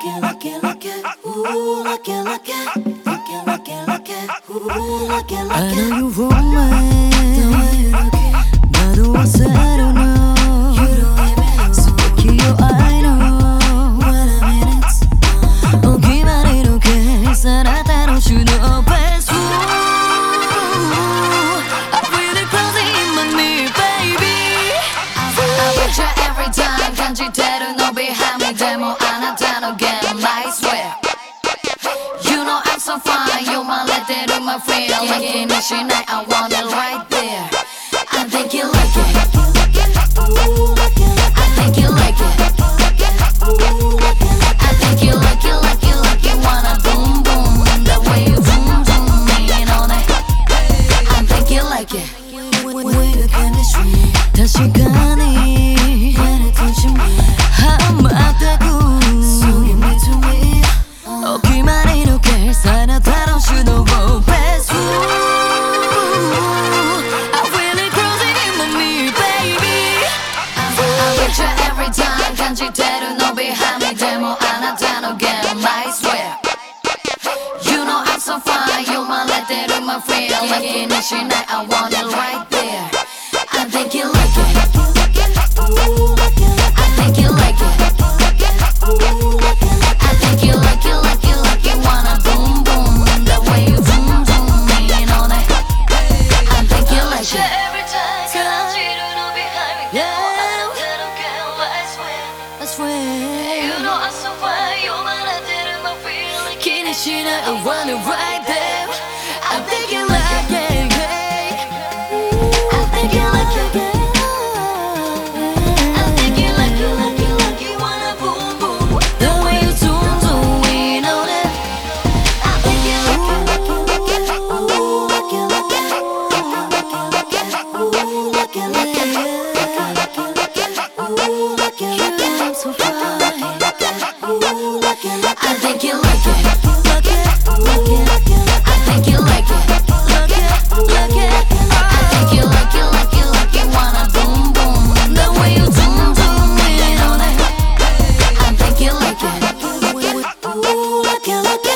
I know you roaming, but eu that or no? So look eu your every time, can't you tell? down again, I swear. You know I'm so fine, you're my letter, my friend. Like an issue night, I want it right there. I think you like it. I think you like it. I think you like it, like you like boom boom and the way you on it. I think you like it. When we it? 感じてるのびはみでもあなたのゲーム I swear. You know I'm so fine 読まれてる my feel 気にしない I want it right there passionate, I wanna ride them. I'm thinking like a gay. I'm thinking like a. I'm thinking like a lucky, lucky, wanna boom, boom. The way you zoom, zoom in on it. I'm thinking like a lucky, lucky, ooh, lucky, lucky, ooh, lucky, lucky, ooh, lucky, lucky, ooh, lucky, lucky, I'm so far. can look